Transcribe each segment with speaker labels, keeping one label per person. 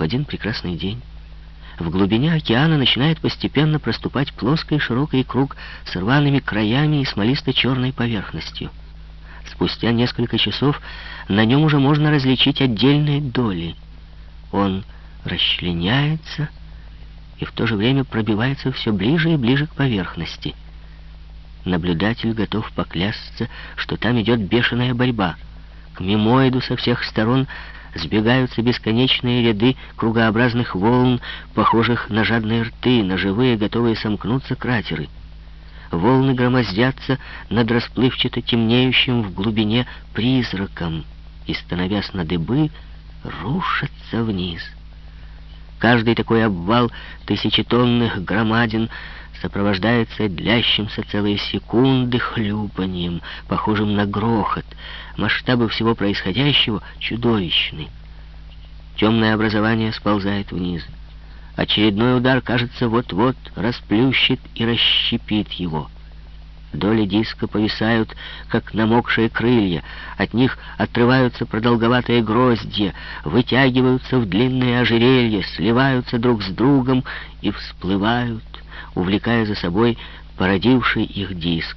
Speaker 1: в один прекрасный день в глубине океана начинает постепенно проступать плоский широкий круг с рваными краями и смолисто-черной поверхностью. Спустя несколько часов на нем уже можно различить отдельные доли. Он расчленяется и в то же время пробивается все ближе и ближе к поверхности. Наблюдатель готов поклясться, что там идет бешеная борьба. К мимоиду со всех сторон сбегаются бесконечные ряды кругообразных волн, похожих на жадные рты, на живые, готовые сомкнуться кратеры. Волны громоздятся над расплывчато темнеющим в глубине призраком и, становясь на дыбы, рушатся вниз. Каждый такой обвал тысячетонных громадин сопровождается длящимся целые секунды хлюпанием, похожим на грохот. Масштабы всего происходящего чудовищны. Темное образование сползает вниз. Очередной удар, кажется, вот-вот расплющит и расщепит его. Доли диска повисают, как намокшие крылья. От них отрываются продолговатые гроздья, вытягиваются в длинные ожерелья, сливаются друг с другом и всплывают увлекая за собой породивший их диск.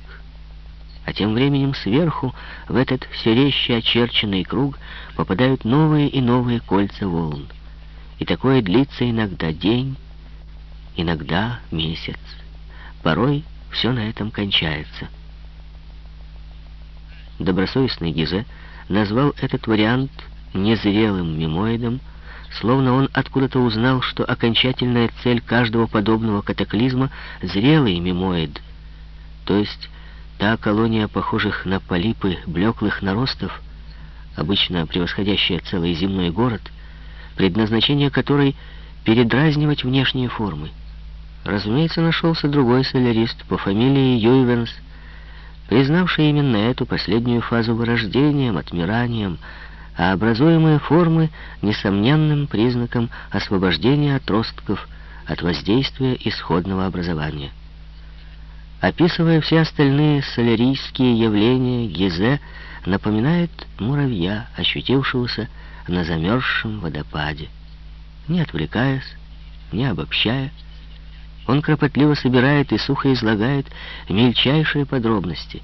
Speaker 1: А тем временем сверху, в этот все резче очерченный круг, попадают новые и новые кольца волн. И такое длится иногда день, иногда месяц. Порой все на этом кончается. Добросовестный Гизе назвал этот вариант незрелым мимоидом, словно он откуда-то узнал, что окончательная цель каждого подобного катаклизма — зрелый мимоид, то есть та колония похожих на полипы блеклых наростов, обычно превосходящая целый земной город, предназначение которой — передразнивать внешние формы. Разумеется, нашелся другой солярист по фамилии Юйвенс, признавший именно эту последнюю фазу вырождением, отмиранием, а образуемые формы — несомненным признаком освобождения отростков от воздействия исходного образования. Описывая все остальные солярийские явления, Гизе напоминает муравья, ощутившегося на замерзшем водопаде. Не отвлекаясь, не обобщая, он кропотливо собирает и сухо излагает мельчайшие подробности.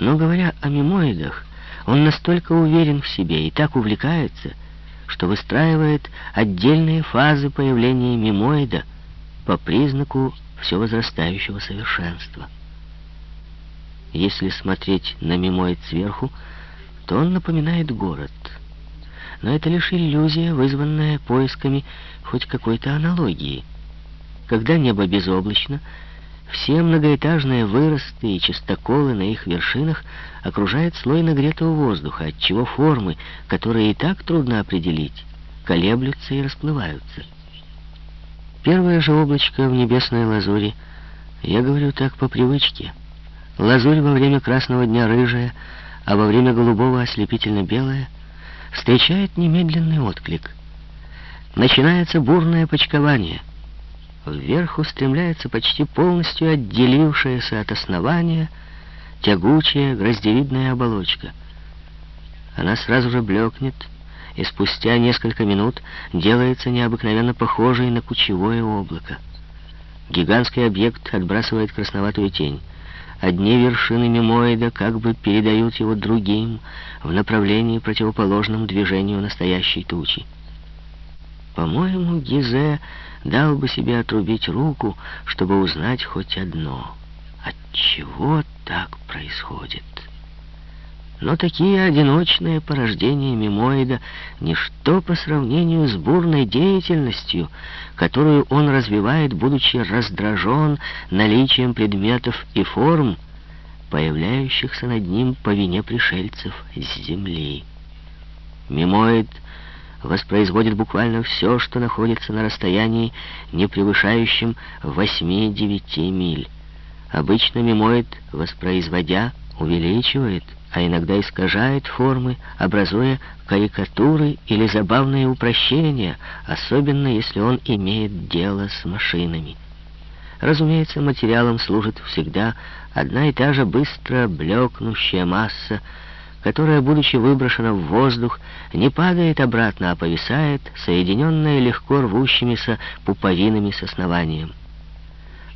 Speaker 1: Но говоря о мимоидах, он настолько уверен в себе и так увлекается, что выстраивает отдельные фазы появления мимоида по признаку все возрастающего совершенства. Если смотреть на мимоид сверху, то он напоминает город. Но это лишь иллюзия, вызванная поисками хоть какой-то аналогии. Когда небо безоблачно, все многоэтажные выросты и частоколы на их вершинах окружает слой нагретого воздуха, отчего формы, которые и так трудно определить, колеблются и расплываются. Первое же облачко в небесной лазури, я говорю так по привычке. Лазурь во время красного дня рыжая, а во время голубого ослепительно белая, встречает немедленный отклик. Начинается бурное почкование — Вверх устремляется почти полностью отделившаяся от основания тягучая гроздевидная оболочка. Она сразу же блекнет, и спустя несколько минут делается необыкновенно похожей на кучевое облако. Гигантский объект отбрасывает красноватую тень. Одни вершины мимоида как бы передают его другим в направлении противоположном движению настоящей тучи. По-моему, Гизе дал бы себе отрубить руку, чтобы узнать хоть одно. От чего так происходит? Но такие одиночные порождения мимоида — ничто по сравнению с бурной деятельностью, которую он развивает, будучи раздражен наличием предметов и форм, появляющихся над ним по вине пришельцев с земли. Мимоид — воспроизводит буквально все, что находится на расстоянии, не превышающем 8-9 миль. Обычно мимоид, воспроизводя, увеличивает, а иногда искажает формы, образуя карикатуры или забавные упрощения, особенно если он имеет дело с машинами. Разумеется, материалом служит всегда одна и та же быстро блекнущая масса, которая, будучи выброшена в воздух, не падает обратно, а повисает, соединенная легко рвущимися пуповинами с основанием.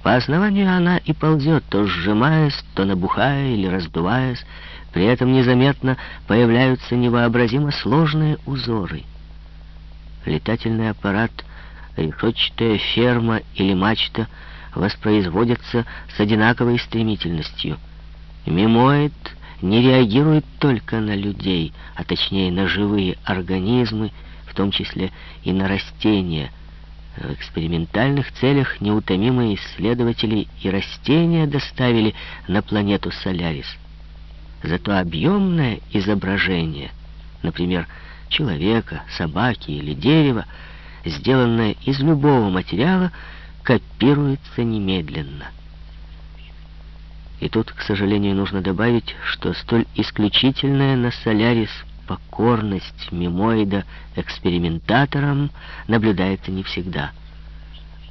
Speaker 1: По основанию она и ползет, то сжимаясь, то набухая или раздуваясь, при этом незаметно появляются невообразимо сложные узоры. Летательный аппарат, решетчатая ферма или мачта воспроизводятся с одинаковой стремительностью. Мимоид не реагирует только на людей, а точнее на живые организмы, в том числе и на растения. В экспериментальных целях неутомимые исследователи и растения доставили на планету Солярис. Зато объемное изображение, например, человека, собаки или дерева, сделанное из любого материала, копируется немедленно. И тут, к сожалению, нужно добавить, что столь исключительная на Солярис покорность мимоида экспериментаторам наблюдается не всегда.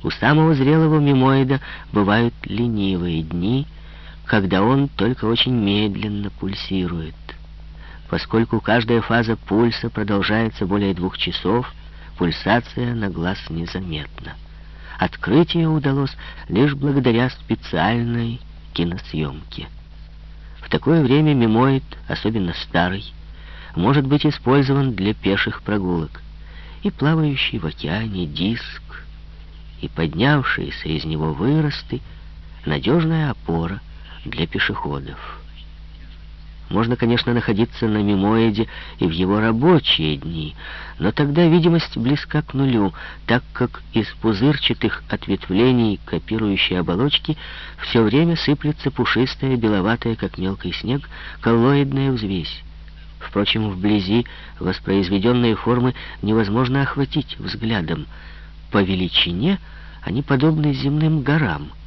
Speaker 1: У самого зрелого мимоида бывают ленивые дни, когда он только очень медленно пульсирует. Поскольку каждая фаза пульса продолжается более двух часов, пульсация на глаз незаметна. Открытие удалось лишь благодаря специальной киносъемке. В такое время мимоид, особенно старый, может быть использован для пеших прогулок. И плавающий в океане диск, и поднявшиеся из него выросты — надежная опора для пешеходов. Можно, конечно, находиться на мимоиде и в его рабочие дни, но тогда видимость близка к нулю, так как из пузырчатых ответвлений копирующей оболочки все время сыплется пушистая, беловатая, как мелкий снег, коллоидная взвесь. Впрочем, вблизи воспроизведенные формы невозможно охватить взглядом. По величине они подобны земным горам —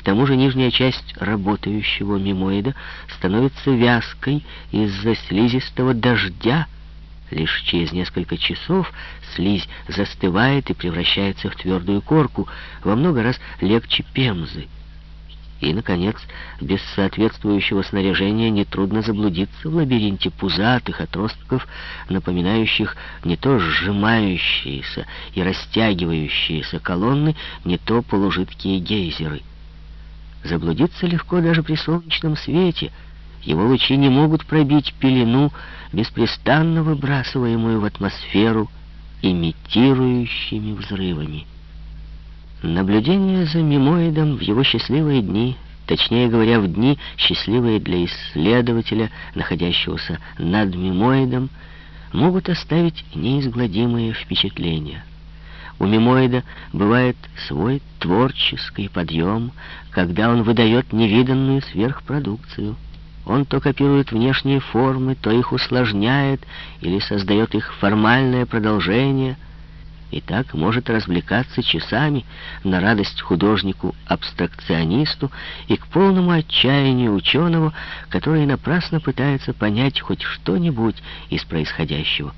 Speaker 1: к тому же нижняя часть работающего мимоида становится вязкой из-за слизистого дождя. Лишь через несколько часов слизь застывает и превращается в твердую корку, во много раз легче пемзы. И, наконец, без соответствующего снаряжения нетрудно заблудиться в лабиринте пузатых отростков, напоминающих не то сжимающиеся и растягивающиеся колонны, не то полужидкие гейзеры. Заблудиться легко даже при солнечном свете. Его лучи не могут пробить пелену, беспрестанно выбрасываемую в атмосферу имитирующими взрывами. Наблюдение за мимоидом в его счастливые дни, точнее говоря, в дни, счастливые для исследователя, находящегося над мимоидом, могут оставить неизгладимые впечатления. У мимоида бывает свой творческий подъем, когда он выдает невиданную сверхпродукцию. Он то копирует внешние формы, то их усложняет или создает их формальное продолжение, и так может развлекаться часами на радость художнику-абстракционисту и к полному отчаянию ученого, который напрасно пытается понять хоть что-нибудь из происходящего.